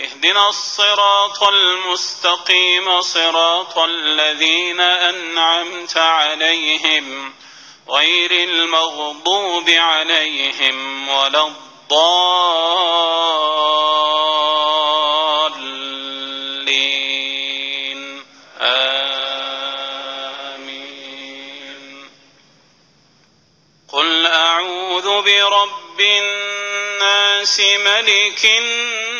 اهدنا الصراط المستقيم صراط الذين أنعمت عليهم غير المغضوب عليهم ولا الضالين. آمين. قل أعوذ برب الناس ملك الناس